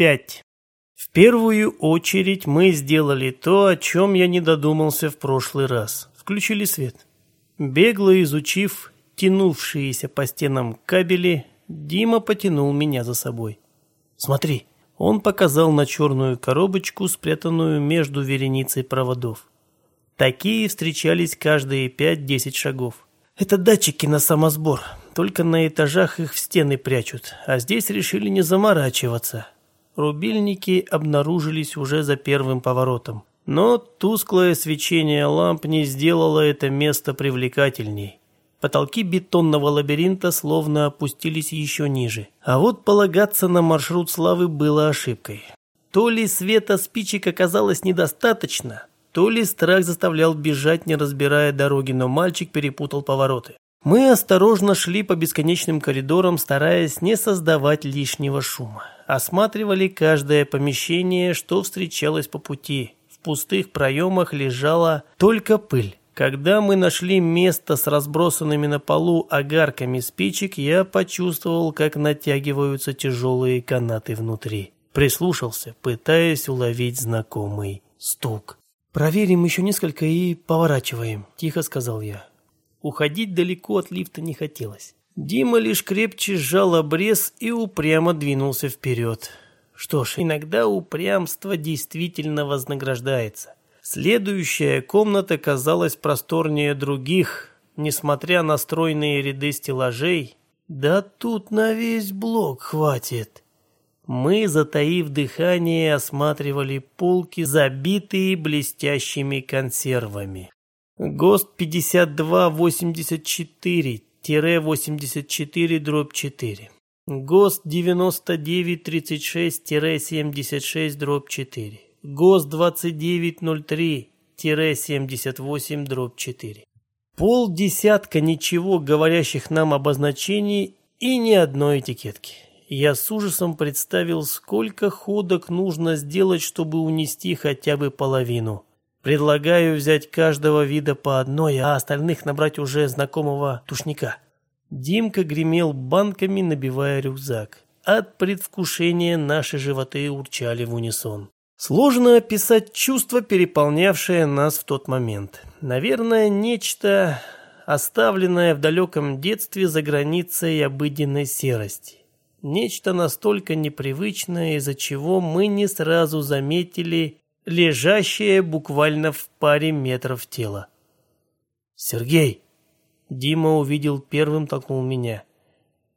5. В первую очередь мы сделали то, о чем я не додумался в прошлый раз. Включили свет. Бегло изучив тянувшиеся по стенам кабели, Дима потянул меня за собой. «Смотри!» Он показал на черную коробочку, спрятанную между вереницей проводов. Такие встречались каждые 5-10 шагов. Это датчики на самосбор, только на этажах их в стены прячут, а здесь решили не заморачиваться. Рубильники обнаружились уже за первым поворотом. Но тусклое свечение ламп не сделало это место привлекательней. Потолки бетонного лабиринта словно опустились еще ниже. А вот полагаться на маршрут славы было ошибкой. То ли света спичек оказалось недостаточно, то ли страх заставлял бежать, не разбирая дороги, но мальчик перепутал повороты. Мы осторожно шли по бесконечным коридорам, стараясь не создавать лишнего шума. Осматривали каждое помещение, что встречалось по пути. В пустых проемах лежала только пыль. Когда мы нашли место с разбросанными на полу огарками спичек, я почувствовал, как натягиваются тяжелые канаты внутри. Прислушался, пытаясь уловить знакомый стук. «Проверим еще несколько и поворачиваем», – тихо сказал я. Уходить далеко от лифта не хотелось. Дима лишь крепче сжал обрез и упрямо двинулся вперед. Что ж, иногда упрямство действительно вознаграждается. Следующая комната казалась просторнее других, несмотря на стройные ряды стеллажей. Да тут на весь блок хватит. Мы, затаив дыхание, осматривали полки, забитые блестящими консервами. ГОСТ 5284 84-4. ГОСТ 9936-76-4. ГОСТ 2903-78-4. Пол десятка ничего говорящих нам обозначений и ни одной этикетки. Я с ужасом представил, сколько ходок нужно сделать, чтобы унести хотя бы половину – Предлагаю взять каждого вида по одной, а остальных набрать уже знакомого тушника. Димка гремел банками, набивая рюкзак. От предвкушения наши животы урчали в унисон. Сложно описать чувство, переполнявшее нас в тот момент. Наверное, нечто, оставленное в далеком детстве за границей обыденной серости. Нечто настолько непривычное, из-за чего мы не сразу заметили лежащее буквально в паре метров тело. «Сергей!» Дима увидел первым, толкнул меня.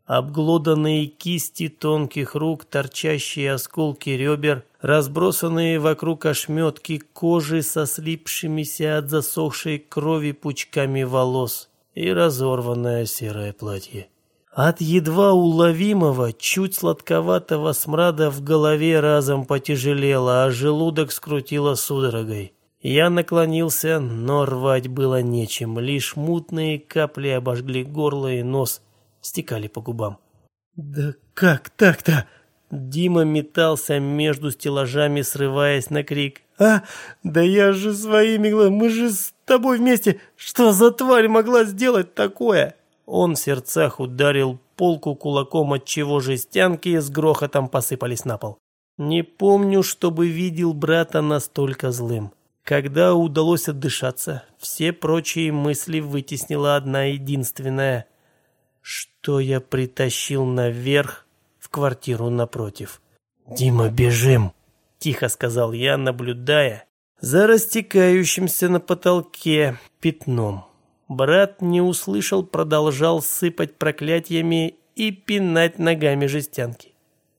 Обглоданные кисти тонких рук, торчащие осколки ребер, разбросанные вокруг ошметки кожи со слипшимися от засохшей крови пучками волос и разорванное серое платье. От едва уловимого, чуть сладковатого смрада в голове разом потяжелело, а желудок скрутило судорогой. Я наклонился, но рвать было нечем, лишь мутные капли обожгли горло и нос – стекали по губам. «Да как так-то?» Дима метался между стеллажами, срываясь на крик. «А, да я же своими глазами, мы же с тобой вместе, что за тварь могла сделать такое?» Он в сердцах ударил полку кулаком, отчего жестянки с грохотом посыпались на пол. Не помню, чтобы видел брата настолько злым. Когда удалось отдышаться, все прочие мысли вытеснила одна единственная что я притащил наверх в квартиру напротив. «Дима, бежим!» – тихо сказал я, наблюдая за растекающимся на потолке пятном. Брат не услышал, продолжал сыпать проклятиями и пинать ногами жестянки.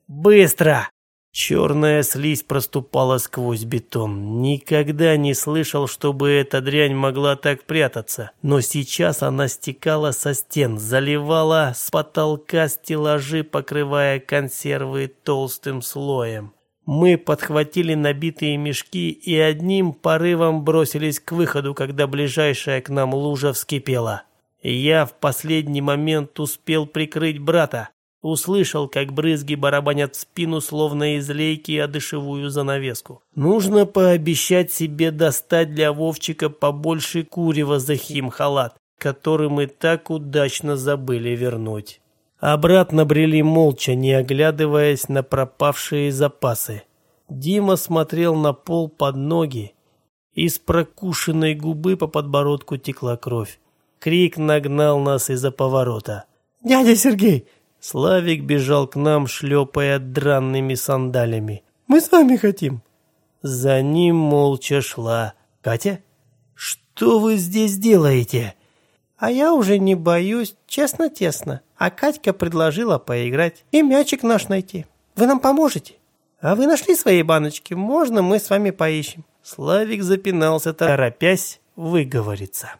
«Быстро!» Черная слизь проступала сквозь бетон. Никогда не слышал, чтобы эта дрянь могла так прятаться. Но сейчас она стекала со стен, заливала с потолка стеллажи, покрывая консервы толстым слоем. Мы подхватили набитые мешки и одним порывом бросились к выходу, когда ближайшая к нам лужа вскипела. Я в последний момент успел прикрыть брата. Услышал, как брызги барабанят в спину, словно из лейки одышевую занавеску. Нужно пообещать себе достать для Вовчика побольше курева за химхалат, который мы так удачно забыли вернуть. Обратно брели молча, не оглядываясь на пропавшие запасы. Дима смотрел на пол под ноги. Из прокушенной губы по подбородку текла кровь. Крик нагнал нас из-за поворота. «Дядя Сергей!» Славик бежал к нам, шлепая дранными сандалями. «Мы с вами хотим!» За ним молча шла Катя. «Что вы здесь делаете?» «А я уже не боюсь, честно-тесно. А Катька предложила поиграть и мячик наш найти. Вы нам поможете? А вы нашли свои баночки? Можно мы с вами поищем?» Славик запинался, торопясь выговориться.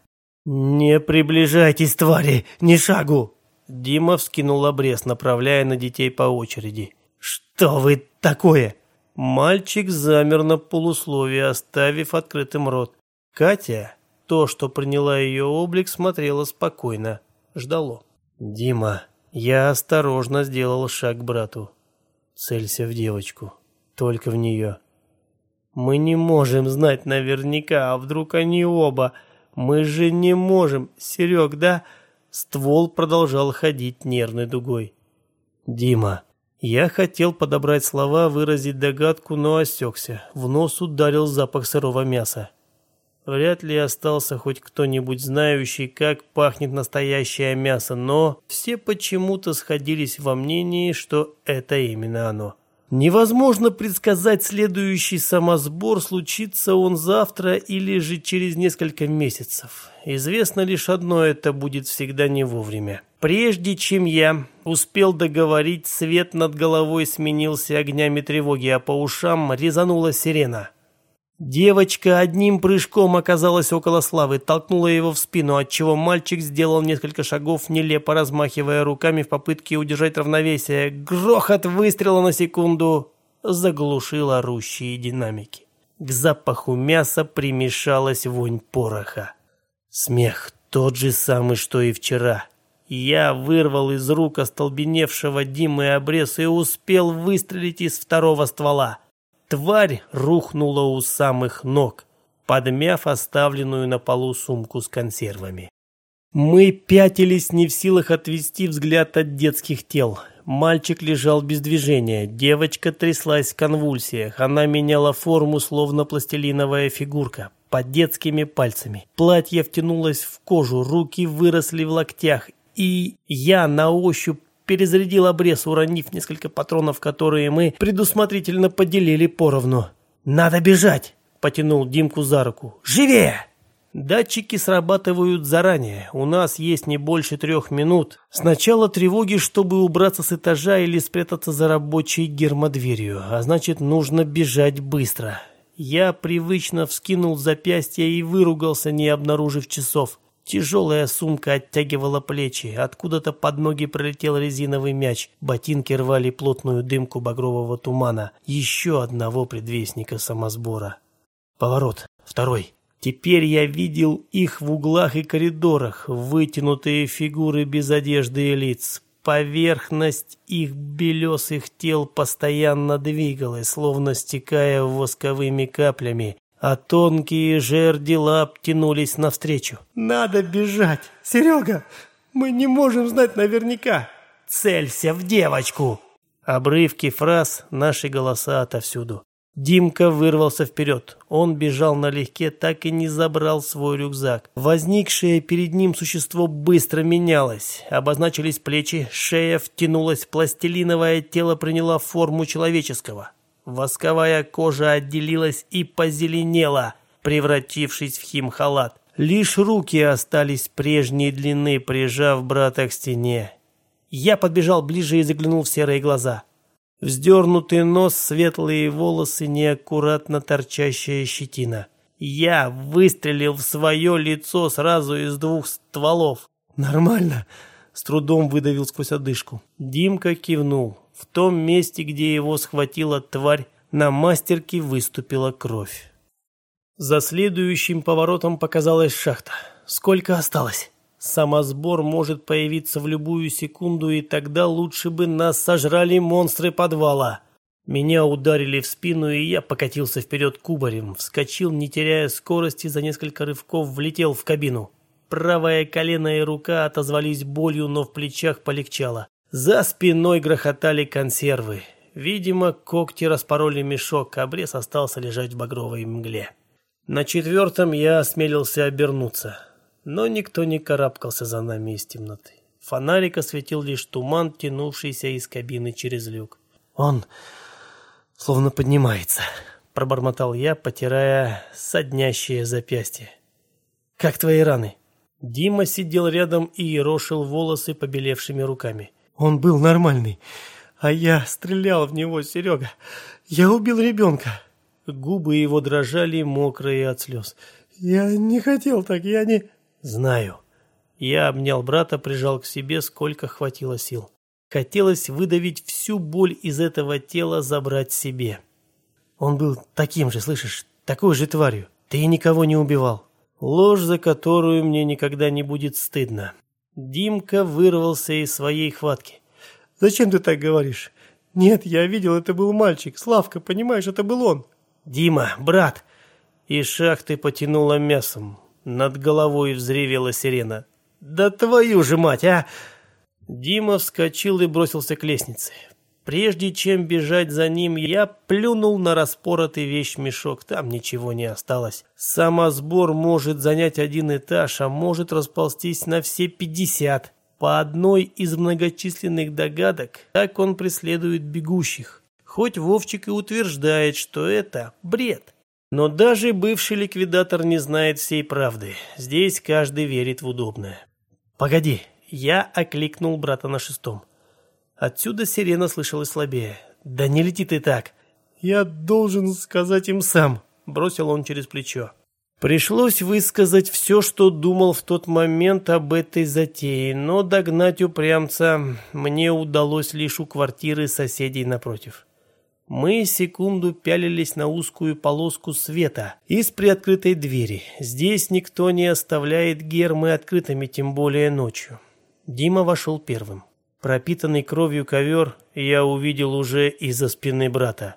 «Не приближайтесь, твари, ни шагу!» Дима вскинул обрез, направляя на детей по очереди. «Что вы такое?» Мальчик замер на полусловие, оставив открытым рот. Катя, то, что приняла ее облик, смотрела спокойно, ждало. «Дима, я осторожно сделал шаг к брату. Целься в девочку, только в нее. Мы не можем знать наверняка, а вдруг они оба...» Мы же не можем, Серег, да? Ствол продолжал ходить нервной дугой. Дима. Я хотел подобрать слова, выразить догадку, но осекся. В нос ударил запах сырого мяса. Вряд ли остался хоть кто-нибудь знающий, как пахнет настоящее мясо, но все почему-то сходились во мнении, что это именно оно. Невозможно предсказать следующий самосбор, случится он завтра или же через несколько месяцев. Известно лишь одно, это будет всегда не вовремя. Прежде чем я успел договорить, свет над головой сменился огнями тревоги, а по ушам резанула сирена. Девочка одним прыжком оказалась около Славы, толкнула его в спину, отчего мальчик сделал несколько шагов, нелепо размахивая руками в попытке удержать равновесие. Грохот выстрела на секунду заглушил орущие динамики. К запаху мяса примешалась вонь пороха. Смех тот же самый, что и вчера. Я вырвал из рук остолбеневшего Димы обрез и успел выстрелить из второго ствола. Тварь рухнула у самых ног, подмяв оставленную на полу сумку с консервами. Мы пятились не в силах отвести взгляд от детских тел. Мальчик лежал без движения, девочка тряслась в конвульсиях, она меняла форму, словно пластилиновая фигурка, под детскими пальцами. Платье втянулось в кожу, руки выросли в локтях, и я на ощупь перезарядил обрез, уронив несколько патронов, которые мы предусмотрительно поделили поровну. «Надо бежать!» – потянул Димку за руку. «Живее!» Датчики срабатывают заранее. У нас есть не больше трех минут. Сначала тревоги, чтобы убраться с этажа или спрятаться за рабочей гермодверью. А значит, нужно бежать быстро. Я привычно вскинул запястье и выругался, не обнаружив часов. Тяжелая сумка оттягивала плечи, откуда-то под ноги пролетел резиновый мяч, ботинки рвали плотную дымку багрового тумана, еще одного предвестника самосбора. Поворот, второй. Теперь я видел их в углах и коридорах, вытянутые фигуры без одежды и лиц. Поверхность их белесых тел постоянно двигалась, словно стекая восковыми каплями, а тонкие жерди лап тянулись навстречу. «Надо бежать! Серега, мы не можем знать наверняка!» «Целься в девочку!» Обрывки фраз, наши голоса отовсюду. Димка вырвался вперед. Он бежал налегке, так и не забрал свой рюкзак. Возникшее перед ним существо быстро менялось. Обозначились плечи, шея втянулась, пластилиновое тело приняло форму человеческого. Восковая кожа отделилась и позеленела, превратившись в химхалат. Лишь руки остались прежней длины, прижав брата к стене. Я подбежал ближе и заглянул в серые глаза. Вздернутый нос, светлые волосы, неаккуратно торчащая щетина. Я выстрелил в свое лицо сразу из двух стволов. «Нормально», — с трудом выдавил сквозь одышку. Димка кивнул. В том месте, где его схватила тварь, на мастерке выступила кровь. За следующим поворотом показалась шахта. Сколько осталось? Самосбор может появиться в любую секунду, и тогда лучше бы нас сожрали монстры подвала. Меня ударили в спину, и я покатился вперед кубарем, вскочил, не теряя скорости, за несколько рывков влетел в кабину. Правая колено и рука отозвались болью, но в плечах полегчало. За спиной грохотали консервы. Видимо, когти распороли мешок, обрез остался лежать в багровой мгле. На четвертом я осмелился обернуться, но никто не карабкался за нами из темноты. Фонарик осветил лишь туман, тянувшийся из кабины через люк. «Он словно поднимается», — пробормотал я, потирая соднящее запястье. «Как твои раны?» Дима сидел рядом и ерошил волосы побелевшими руками. «Он был нормальный, а я стрелял в него, Серега. Я убил ребенка». Губы его дрожали, мокрые от слез. «Я не хотел так, я не...» «Знаю». Я обнял брата, прижал к себе, сколько хватило сил. Хотелось выдавить всю боль из этого тела, забрать себе. Он был таким же, слышишь, такой же тварью. Ты никого не убивал. Ложь, за которую мне никогда не будет стыдно. Димка вырвался из своей хватки. «Зачем ты так говоришь?» «Нет, я видел, это был мальчик. Славка, понимаешь, это был он». «Дима, брат!» И шахты потянуло мясом. Над головой взревела сирена. «Да твою же мать, а!» Дима вскочил и бросился к лестнице. Прежде чем бежать за ним, я плюнул на распоротый вещмешок. Там ничего не осталось. Самосбор может занять один этаж, а может расползтись на все пятьдесят. По одной из многочисленных догадок, так он преследует бегущих. Хоть Вовчик и утверждает, что это бред. Но даже бывший ликвидатор не знает всей правды. Здесь каждый верит в удобное. «Погоди!» Я окликнул брата на шестом. Отсюда сирена слышалась слабее. «Да не лети ты так!» «Я должен сказать им сам», — бросил он через плечо. Пришлось высказать все, что думал в тот момент об этой затее, но догнать упрямца мне удалось лишь у квартиры соседей напротив. Мы секунду пялились на узкую полоску света из приоткрытой двери. Здесь никто не оставляет гермы открытыми, тем более ночью. Дима вошел первым. Пропитанный кровью ковер я увидел уже из-за спины брата.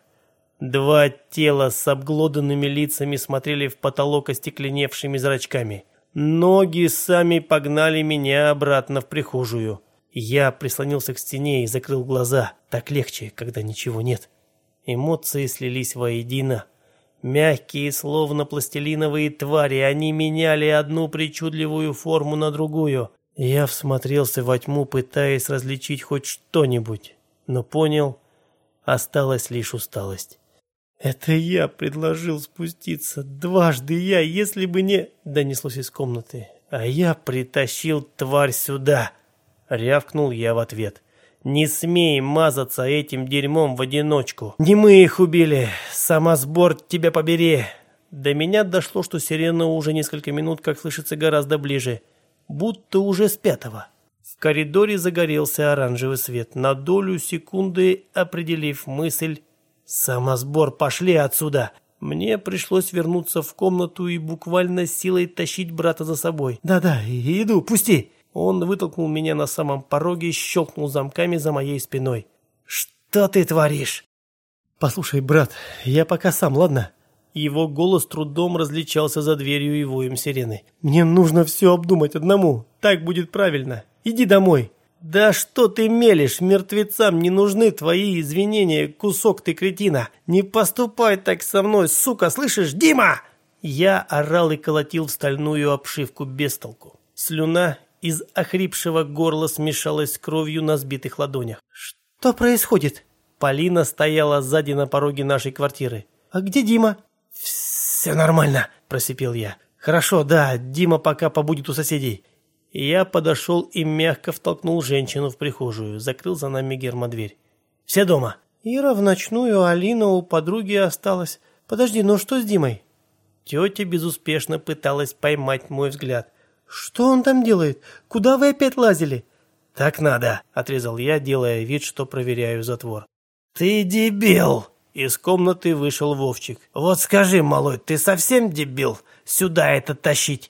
Два тела с обглоданными лицами смотрели в потолок остекленевшими зрачками. Ноги сами погнали меня обратно в прихожую. Я прислонился к стене и закрыл глаза. Так легче, когда ничего нет. Эмоции слились воедино. Мягкие, словно пластилиновые твари, они меняли одну причудливую форму на другую. Я всмотрелся во тьму, пытаясь различить хоть что-нибудь, но понял, осталась лишь усталость. «Это я предложил спуститься, дважды я, если бы не...» Донеслось из комнаты. «А я притащил тварь сюда!» Рявкнул я в ответ. «Не смей мазаться этим дерьмом в одиночку! Не мы их убили! Самосбор тебя побери!» До меня дошло, что сирена уже несколько минут, как слышится, гораздо ближе. Будто уже с пятого. В коридоре загорелся оранжевый свет, на долю секунды определив мысль «Самосбор, пошли отсюда!» Мне пришлось вернуться в комнату и буквально силой тащить брата за собой. «Да-да, иду, пусти!» Он вытолкнул меня на самом пороге, щелкнул замками за моей спиной. «Что ты творишь?» «Послушай, брат, я пока сам, ладно?» Его голос трудом различался за дверью и воем сирены. «Мне нужно все обдумать одному. Так будет правильно. Иди домой». «Да что ты мелешь? Мертвецам не нужны твои извинения, кусок ты кретина! Не поступай так со мной, сука, слышишь, Дима!» Я орал и колотил в стальную обшивку без толку. Слюна из охрипшего горла смешалась с кровью на сбитых ладонях. «Что происходит?» Полина стояла сзади на пороге нашей квартиры. «А где Дима?» «Все нормально», – просипел я. «Хорошо, да, Дима пока побудет у соседей. Я подошел и мягко втолкнул женщину в прихожую, закрыл за нами гермодверь. «Все дома?» «Ира в ночную, Алина у подруги осталась. Подожди, ну что с Димой?» Тетя безуспешно пыталась поймать мой взгляд. «Что он там делает? Куда вы опять лазили?» «Так надо», — отрезал я, делая вид, что проверяю затвор. «Ты дебил!» Из комнаты вышел Вовчик. «Вот скажи, малой, ты совсем дебил? Сюда это тащить!»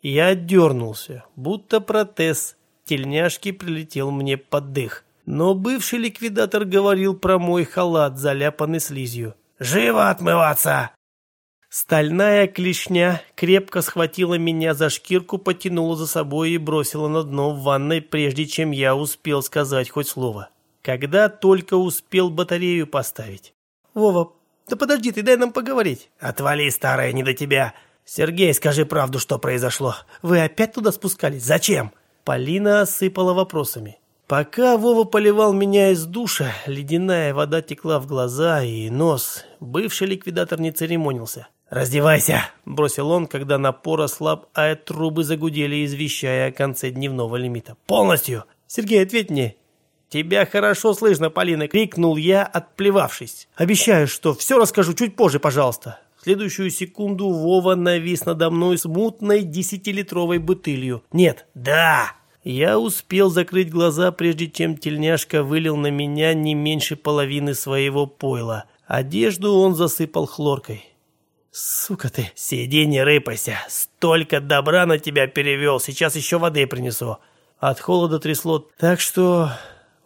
Я дернулся, будто протез. Тельняшки прилетел мне под дых. Но бывший ликвидатор говорил про мой халат, заляпанный слизью. «Живо отмываться!» Стальная клешня крепко схватила меня за шкирку, потянула за собой и бросила на дно в ванной, прежде чем я успел сказать хоть слово. Когда только успел батарею поставить. «Вова, да подожди ты, дай нам поговорить». «Отвали, старая, не до тебя. Сергей, скажи правду, что произошло. Вы опять туда спускались? Зачем?» Полина осыпала вопросами. Пока Вова поливал меня из душа, ледяная вода текла в глаза и нос. Бывший ликвидатор не церемонился. «Раздевайся!» – бросил он, когда напор ослаб, а трубы загудели, извещая о конце дневного лимита. «Полностью!» «Сергей, ответь мне!» «Тебя хорошо слышно, Полина!» – крикнул я, отплевавшись. «Обещаю, что все расскажу чуть позже, пожалуйста!» В следующую секунду Вова навис надо мной с мутной десятилитровой бутылью. «Нет, да!» Я успел закрыть глаза, прежде чем тельняшка вылил на меня не меньше половины своего пойла. Одежду он засыпал хлоркой. «Сука ты!» «Сиди, не рыпайся! Столько добра на тебя перевел, сейчас еще воды принесу!» От холода трясло так, что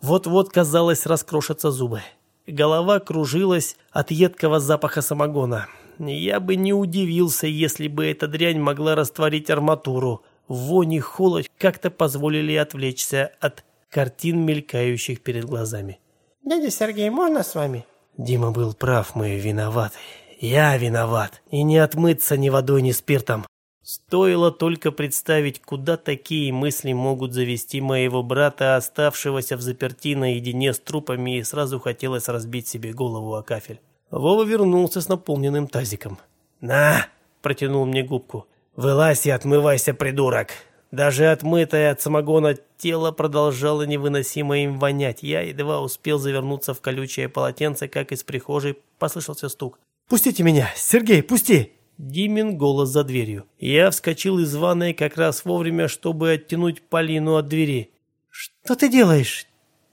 вот-вот, казалось, раскрошатся зубы. Голова кружилась от едкого запаха самогона. Я бы не удивился, если бы эта дрянь могла растворить арматуру. Вони холод как-то позволили отвлечься от картин, мелькающих перед глазами. «Дядя Сергей, можно с вами?» Дима был прав, мы виноваты. Я виноват. И не отмыться ни водой, ни спиртом. Стоило только представить, куда такие мысли могут завести моего брата, оставшегося в заперти наедине с трупами, и сразу хотелось разбить себе голову о кафель. Вова вернулся с наполненным тазиком. «На!» – протянул мне губку. «Вылазь и отмывайся, придурок!» Даже отмытое от самогона тело продолжало невыносимо им вонять. Я едва успел завернуться в колючее полотенце, как из прихожей послышался стук. «Пустите меня! Сергей, пусти!» Димин голос за дверью. Я вскочил из ванной как раз вовремя, чтобы оттянуть Полину от двери. «Что ты делаешь?»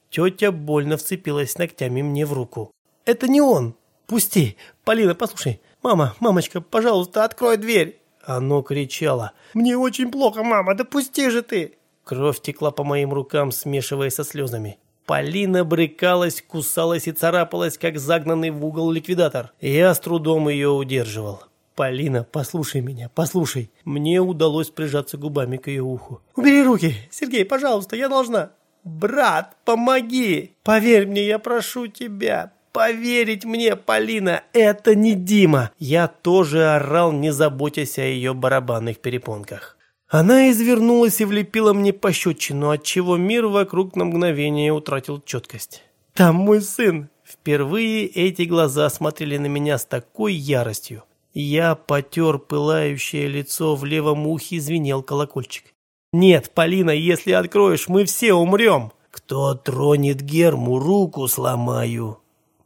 Тетя больно вцепилась ногтями мне в руку. «Это не он! Пусти! Полина, послушай! Мама, мамочка, пожалуйста, открой дверь!» Оно кричало. «Мне очень плохо, мама, да пусти же ты!» Кровь текла по моим рукам, смешиваясь со слезами. Полина брыкалась, кусалась и царапалась, как загнанный в угол ликвидатор. Я с трудом ее удерживал. «Полина, послушай меня, послушай». Мне удалось прижаться губами к ее уху. «Убери руки! Сергей, пожалуйста, я должна!» «Брат, помоги! Поверь мне, я прошу тебя! Поверить мне, Полина, это не Дима!» Я тоже орал, не заботясь о ее барабанных перепонках. Она извернулась и влепила мне пощечину, отчего мир вокруг на мгновение утратил четкость. «Там мой сын!» Впервые эти глаза смотрели на меня с такой яростью. Я потер пылающее лицо, в левом ухе звенел колокольчик. «Нет, Полина, если откроешь, мы все умрем!» «Кто тронет Герму, руку сломаю!»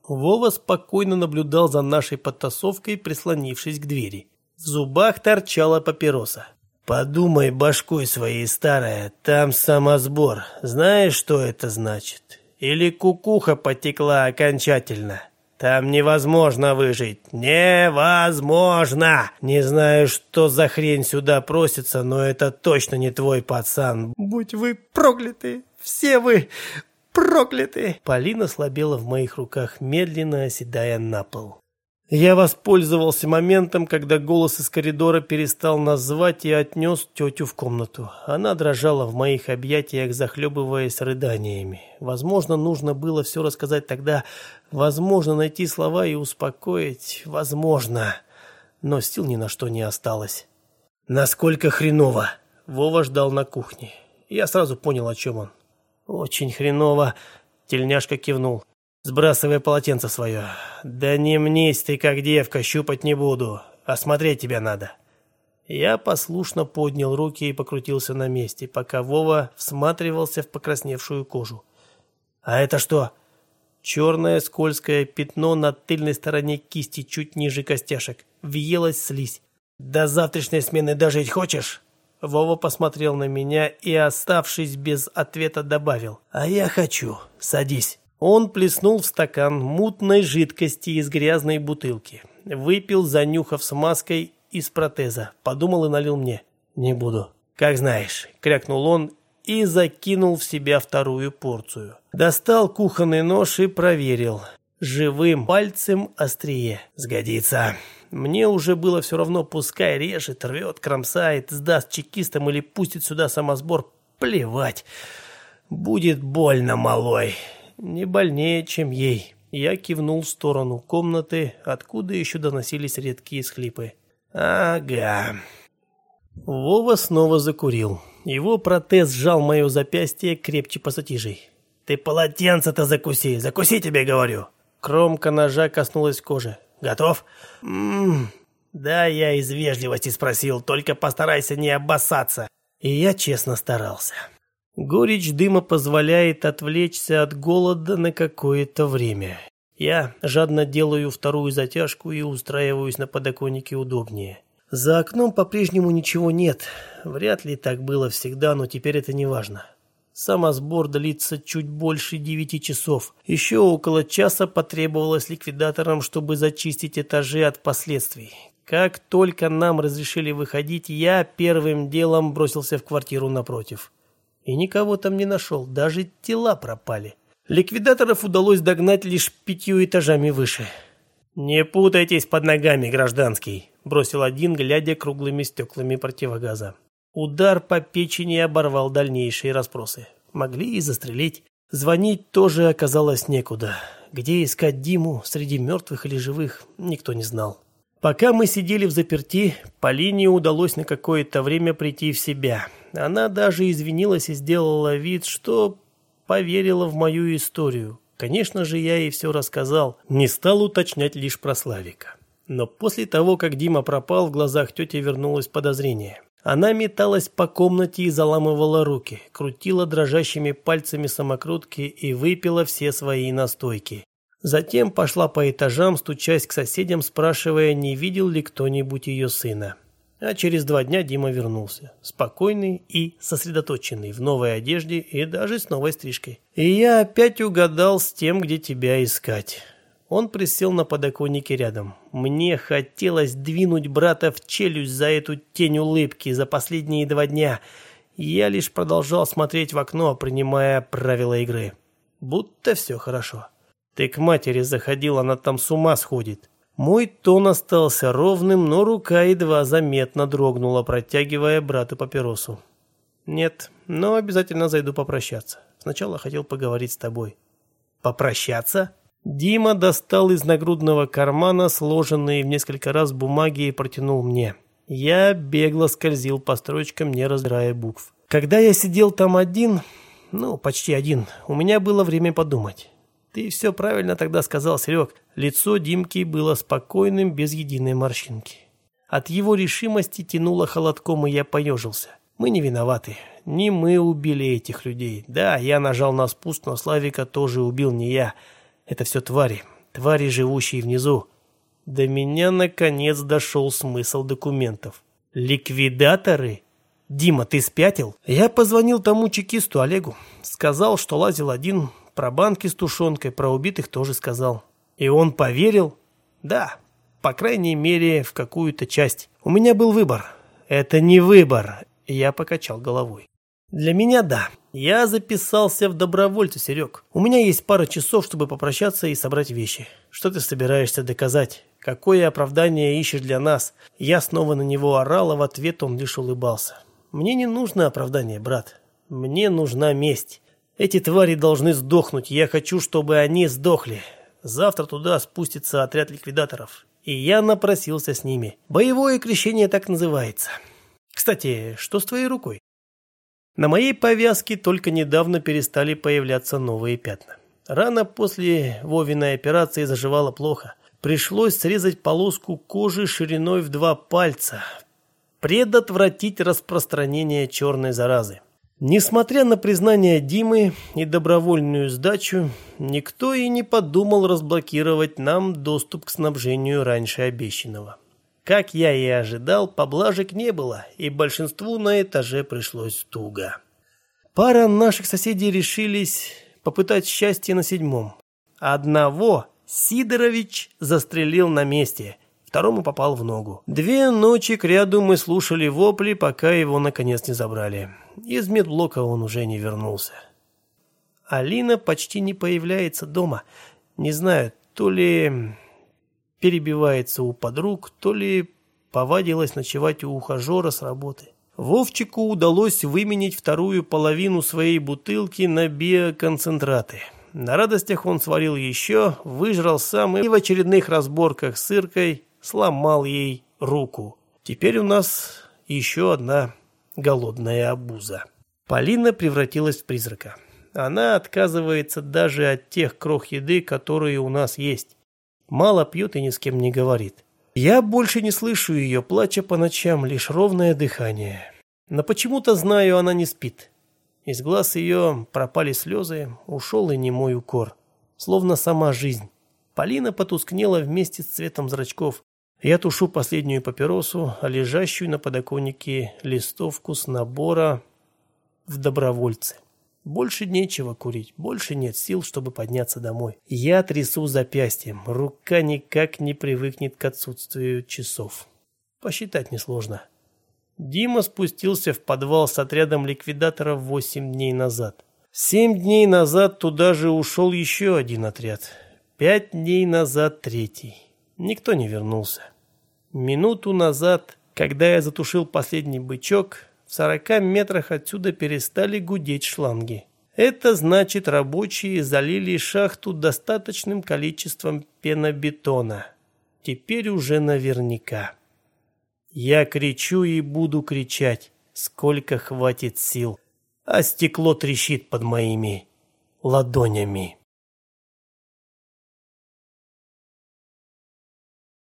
Вова спокойно наблюдал за нашей подтасовкой, прислонившись к двери. В зубах торчала папироса. Подумай башкой своей, старая, там самосбор. Знаешь, что это значит? Или кукуха потекла окончательно? Там невозможно выжить. Невозможно! Не знаю, что за хрень сюда просится, но это точно не твой пацан. Будь вы прокляты! Все вы прокляты!» Полина слабела в моих руках, медленно оседая на пол. Я воспользовался моментом, когда голос из коридора перестал нас звать и отнес тетю в комнату. Она дрожала в моих объятиях, захлебываясь рыданиями. Возможно, нужно было все рассказать тогда. Возможно, найти слова и успокоить. Возможно. Но сил ни на что не осталось. «Насколько хреново!» Вова ждал на кухне. Я сразу понял, о чем он. «Очень хреново!» Тельняшка кивнул сбрасывая полотенце свое. «Да не мнись ты, как девка, щупать не буду. Осмотреть тебя надо». Я послушно поднял руки и покрутился на месте, пока Вова всматривался в покрасневшую кожу. «А это что?» Черное скользкое пятно на тыльной стороне кисти чуть ниже костяшек. Въелась слизь. «До завтрашней смены дожить хочешь?» Вова посмотрел на меня и, оставшись без ответа, добавил. «А я хочу. Садись». Он плеснул в стакан мутной жидкости из грязной бутылки. Выпил, занюхав смазкой из протеза. Подумал и налил мне. «Не буду». «Как знаешь», — крякнул он и закинул в себя вторую порцию. Достал кухонный нож и проверил. Живым пальцем острие. «Сгодится». Мне уже было все равно, пускай режет, рвет, кромсает, сдаст чекистам или пустит сюда самосбор. Плевать. Будет больно, малой. Не больнее, чем ей. Я кивнул в сторону комнаты, откуда еще доносились редкие схлипы. Ага. Вова снова закурил. Его протез сжал мое запястье крепче пассатижей. «Ты полотенце-то закуси! Закуси, тебе говорю!» Кромка ножа коснулась кожи. «Готов?» «Ммм...» «Да, я из вежливости спросил, только постарайся не обоссаться». И я честно старался. Горечь дыма позволяет отвлечься от голода на какое-то время. Я жадно делаю вторую затяжку и устраиваюсь на подоконнике удобнее. За окном по-прежнему ничего нет. Вряд ли так было всегда, но теперь это не важно. Самосбор длится чуть больше девяти часов. Еще около часа потребовалось ликвидаторам, чтобы зачистить этажи от последствий. Как только нам разрешили выходить, я первым делом бросился в квартиру напротив. И никого там не нашел, даже тела пропали. Ликвидаторов удалось догнать лишь пятью этажами выше. «Не путайтесь под ногами, гражданский», – бросил один, глядя круглыми стеклами противогаза. Удар по печени оборвал дальнейшие расспросы. Могли и застрелить. Звонить тоже оказалось некуда. Где искать Диму, среди мертвых или живых, никто не знал. Пока мы сидели в заперти, Полине удалось на какое-то время прийти в себя. Она даже извинилась и сделала вид, что поверила в мою историю. Конечно же, я ей все рассказал, не стал уточнять лишь про Славика. Но после того, как Дима пропал, в глазах тети вернулось подозрение. Она металась по комнате и заламывала руки, крутила дрожащими пальцами самокрутки и выпила все свои настойки. Затем пошла по этажам, стучась к соседям, спрашивая, не видел ли кто-нибудь ее сына. А через два дня Дима вернулся, спокойный и сосредоточенный, в новой одежде и даже с новой стрижкой. И я опять угадал с тем, где тебя искать. Он присел на подоконнике рядом. Мне хотелось двинуть брата в челюсть за эту тень улыбки за последние два дня. Я лишь продолжал смотреть в окно, принимая правила игры. Будто все хорошо. Ты к матери заходил, она там с ума сходит. Мой тон остался ровным, но рука едва заметно дрогнула, протягивая брату папиросу. Нет, но обязательно зайду попрощаться. Сначала хотел поговорить с тобой. Попрощаться? Дима достал из нагрудного кармана сложенные в несколько раз бумаги и протянул мне. Я бегло скользил по строчкам, не разбирая букв. Когда я сидел там один, ну, почти один, у меня было время подумать. Ты все правильно тогда сказал, Серег. Лицо Димки было спокойным, без единой морщинки. От его решимости тянуло холодком, и я поежился. Мы не виноваты. Не мы убили этих людей. Да, я нажал на спуск, но Славика тоже убил не я. Это все твари, твари, живущие внизу. До меня наконец дошел смысл документов. Ликвидаторы? Дима, ты спятил? Я позвонил тому чекисту Олегу. Сказал, что лазил один, про банки с тушенкой, про убитых тоже сказал. И он поверил? Да, по крайней мере, в какую-то часть. У меня был выбор. Это не выбор. Я покачал головой. Для меня да. Я записался в добровольцы, Серег. У меня есть пара часов, чтобы попрощаться и собрать вещи. Что ты собираешься доказать? Какое оправдание ищешь для нас? Я снова на него орал, а в ответ он лишь улыбался. Мне не нужно оправдание, брат. Мне нужна месть. Эти твари должны сдохнуть. Я хочу, чтобы они сдохли. Завтра туда спустится отряд ликвидаторов. И я напросился с ними. Боевое крещение так называется. Кстати, что с твоей рукой? На моей повязке только недавно перестали появляться новые пятна. Рана после Вовиной операции заживала плохо. Пришлось срезать полоску кожи шириной в два пальца, предотвратить распространение черной заразы. Несмотря на признание Димы и добровольную сдачу, никто и не подумал разблокировать нам доступ к снабжению раньше обещанного. Как я и ожидал, поблажек не было, и большинству на этаже пришлось туго. Пара наших соседей решились попытать счастье на седьмом. Одного Сидорович застрелил на месте, второму попал в ногу. Две ночи кряду мы слушали вопли, пока его наконец не забрали. Из медблока он уже не вернулся. Алина почти не появляется дома. Не знаю, то ли перебивается у подруг, то ли повадилась ночевать у ухажера с работы. Вовчику удалось выменить вторую половину своей бутылки на биоконцентраты. На радостях он сварил еще, выжрал сам и в очередных разборках с Иркой сломал ей руку. Теперь у нас еще одна голодная обуза. Полина превратилась в призрака. Она отказывается даже от тех крох еды, которые у нас есть. Мало пьет и ни с кем не говорит. Я больше не слышу ее, плача по ночам, лишь ровное дыхание. Но почему-то знаю, она не спит. Из глаз ее пропали слезы, ушел и немой укор. Словно сама жизнь. Полина потускнела вместе с цветом зрачков. Я тушу последнюю папиросу, а лежащую на подоконнике листовку с набора в добровольцы. Больше нечего курить, больше нет сил, чтобы подняться домой. Я трясу запястьем, рука никак не привыкнет к отсутствию часов. Посчитать несложно. Дима спустился в подвал с отрядом ликвидаторов восемь дней назад. Семь дней назад туда же ушел еще один отряд. Пять дней назад третий. Никто не вернулся. Минуту назад, когда я затушил последний бычок, в сорока метрах отсюда перестали гудеть шланги. Это значит, рабочие залили шахту достаточным количеством пенобетона. Теперь уже наверняка. Я кричу и буду кричать, сколько хватит сил, а стекло трещит под моими ладонями.